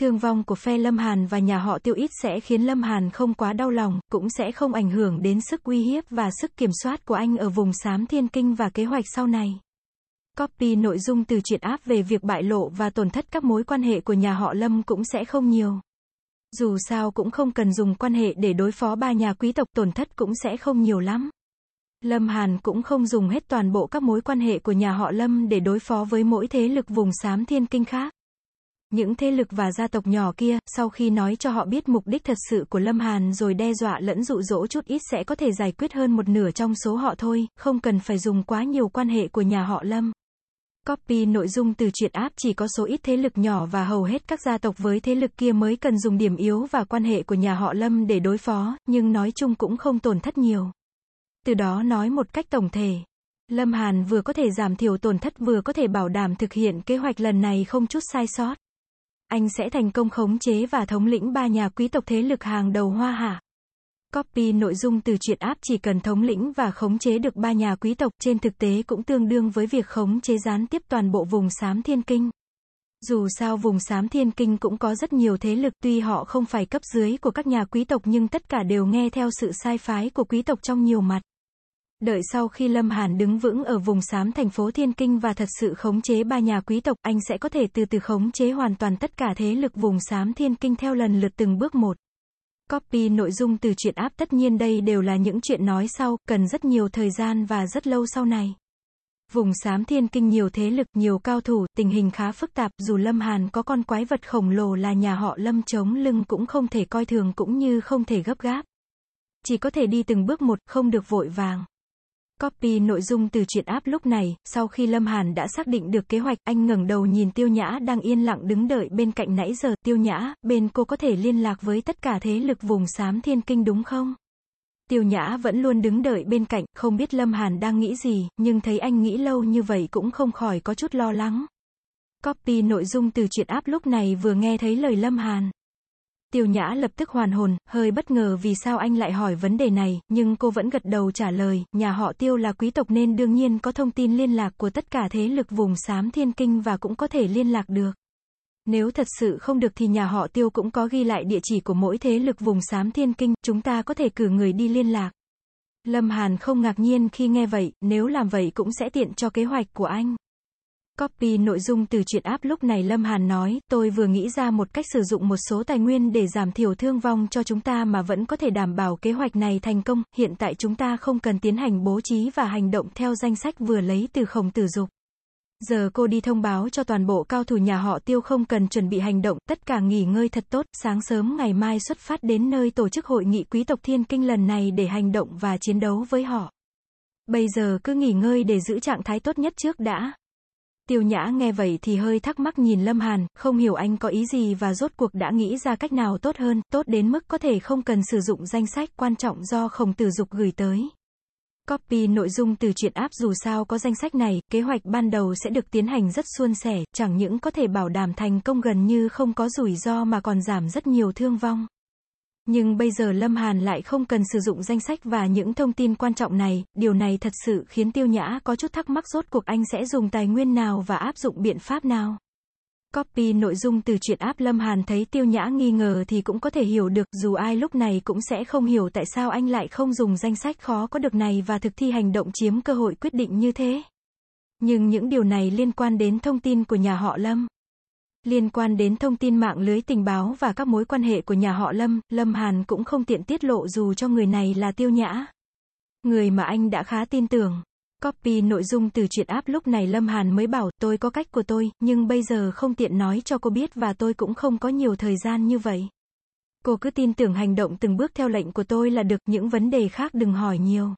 thương vong của phe Lâm Hàn và nhà họ tiêu ít sẽ khiến Lâm Hàn không quá đau lòng, cũng sẽ không ảnh hưởng đến sức uy hiếp và sức kiểm soát của anh ở vùng xám thiên kinh và kế hoạch sau này. Copy nội dung từ truyện áp về việc bại lộ và tổn thất các mối quan hệ của nhà họ Lâm cũng sẽ không nhiều. Dù sao cũng không cần dùng quan hệ để đối phó ba nhà quý tộc tổn thất cũng sẽ không nhiều lắm. Lâm Hàn cũng không dùng hết toàn bộ các mối quan hệ của nhà họ Lâm để đối phó với mỗi thế lực vùng xám thiên kinh khác. Những thế lực và gia tộc nhỏ kia, sau khi nói cho họ biết mục đích thật sự của Lâm Hàn rồi đe dọa lẫn dụ dỗ chút ít sẽ có thể giải quyết hơn một nửa trong số họ thôi, không cần phải dùng quá nhiều quan hệ của nhà họ Lâm. Copy nội dung từ truyện áp chỉ có số ít thế lực nhỏ và hầu hết các gia tộc với thế lực kia mới cần dùng điểm yếu và quan hệ của nhà họ Lâm để đối phó, nhưng nói chung cũng không tổn thất nhiều. Từ đó nói một cách tổng thể. Lâm Hàn vừa có thể giảm thiểu tổn thất vừa có thể bảo đảm thực hiện kế hoạch lần này không chút sai sót. Anh sẽ thành công khống chế và thống lĩnh ba nhà quý tộc thế lực hàng đầu Hoa Hạ. Copy nội dung từ truyện áp chỉ cần thống lĩnh và khống chế được ba nhà quý tộc trên thực tế cũng tương đương với việc khống chế gián tiếp toàn bộ vùng xám thiên kinh. Dù sao vùng xám thiên kinh cũng có rất nhiều thế lực tuy họ không phải cấp dưới của các nhà quý tộc nhưng tất cả đều nghe theo sự sai phái của quý tộc trong nhiều mặt. Đợi sau khi Lâm Hàn đứng vững ở vùng xám thành phố Thiên Kinh và thật sự khống chế ba nhà quý tộc, anh sẽ có thể từ từ khống chế hoàn toàn tất cả thế lực vùng xám Thiên Kinh theo lần lượt từng bước một. Copy nội dung từ chuyện áp tất nhiên đây đều là những chuyện nói sau, cần rất nhiều thời gian và rất lâu sau này. Vùng xám thiên kinh nhiều thế lực, nhiều cao thủ, tình hình khá phức tạp, dù Lâm Hàn có con quái vật khổng lồ là nhà họ Lâm chống lưng cũng không thể coi thường cũng như không thể gấp gáp. Chỉ có thể đi từng bước một, không được vội vàng. Copy nội dung từ chuyện áp lúc này, sau khi Lâm Hàn đã xác định được kế hoạch, anh ngẩng đầu nhìn Tiêu Nhã đang yên lặng đứng đợi bên cạnh nãy giờ, Tiêu Nhã, bên cô có thể liên lạc với tất cả thế lực vùng xám thiên kinh đúng không? Tiêu Nhã vẫn luôn đứng đợi bên cạnh, không biết Lâm Hàn đang nghĩ gì, nhưng thấy anh nghĩ lâu như vậy cũng không khỏi có chút lo lắng. Copy nội dung từ chuyện áp lúc này vừa nghe thấy lời Lâm Hàn. Tiêu Nhã lập tức hoàn hồn, hơi bất ngờ vì sao anh lại hỏi vấn đề này, nhưng cô vẫn gật đầu trả lời, nhà họ Tiêu là quý tộc nên đương nhiên có thông tin liên lạc của tất cả thế lực vùng xám thiên kinh và cũng có thể liên lạc được. Nếu thật sự không được thì nhà họ Tiêu cũng có ghi lại địa chỉ của mỗi thế lực vùng xám thiên kinh, chúng ta có thể cử người đi liên lạc. Lâm Hàn không ngạc nhiên khi nghe vậy, nếu làm vậy cũng sẽ tiện cho kế hoạch của anh. Copy nội dung từ chuyện áp lúc này Lâm Hàn nói, tôi vừa nghĩ ra một cách sử dụng một số tài nguyên để giảm thiểu thương vong cho chúng ta mà vẫn có thể đảm bảo kế hoạch này thành công, hiện tại chúng ta không cần tiến hành bố trí và hành động theo danh sách vừa lấy từ khổng tử dục. Giờ cô đi thông báo cho toàn bộ cao thủ nhà họ tiêu không cần chuẩn bị hành động, tất cả nghỉ ngơi thật tốt, sáng sớm ngày mai xuất phát đến nơi tổ chức hội nghị quý tộc thiên kinh lần này để hành động và chiến đấu với họ. Bây giờ cứ nghỉ ngơi để giữ trạng thái tốt nhất trước đã. Tiêu Nhã nghe vậy thì hơi thắc mắc nhìn Lâm Hàn, không hiểu anh có ý gì và rốt cuộc đã nghĩ ra cách nào tốt hơn, tốt đến mức có thể không cần sử dụng danh sách quan trọng do khổng tử dục gửi tới. Copy nội dung từ chuyện áp dù sao có danh sách này, kế hoạch ban đầu sẽ được tiến hành rất suôn sẻ, chẳng những có thể bảo đảm thành công gần như không có rủi ro mà còn giảm rất nhiều thương vong. Nhưng bây giờ Lâm Hàn lại không cần sử dụng danh sách và những thông tin quan trọng này, điều này thật sự khiến Tiêu Nhã có chút thắc mắc rốt cuộc anh sẽ dùng tài nguyên nào và áp dụng biện pháp nào. Copy nội dung từ chuyện áp Lâm Hàn thấy Tiêu Nhã nghi ngờ thì cũng có thể hiểu được dù ai lúc này cũng sẽ không hiểu tại sao anh lại không dùng danh sách khó có được này và thực thi hành động chiếm cơ hội quyết định như thế. Nhưng những điều này liên quan đến thông tin của nhà họ Lâm. Liên quan đến thông tin mạng lưới tình báo và các mối quan hệ của nhà họ Lâm, Lâm Hàn cũng không tiện tiết lộ dù cho người này là Tiêu Nhã. Người mà anh đã khá tin tưởng. Copy nội dung từ chuyện áp lúc này Lâm Hàn mới bảo tôi có cách của tôi, nhưng bây giờ không tiện nói cho cô biết và tôi cũng không có nhiều thời gian như vậy. Cô cứ tin tưởng hành động từng bước theo lệnh của tôi là được, những vấn đề khác đừng hỏi nhiều.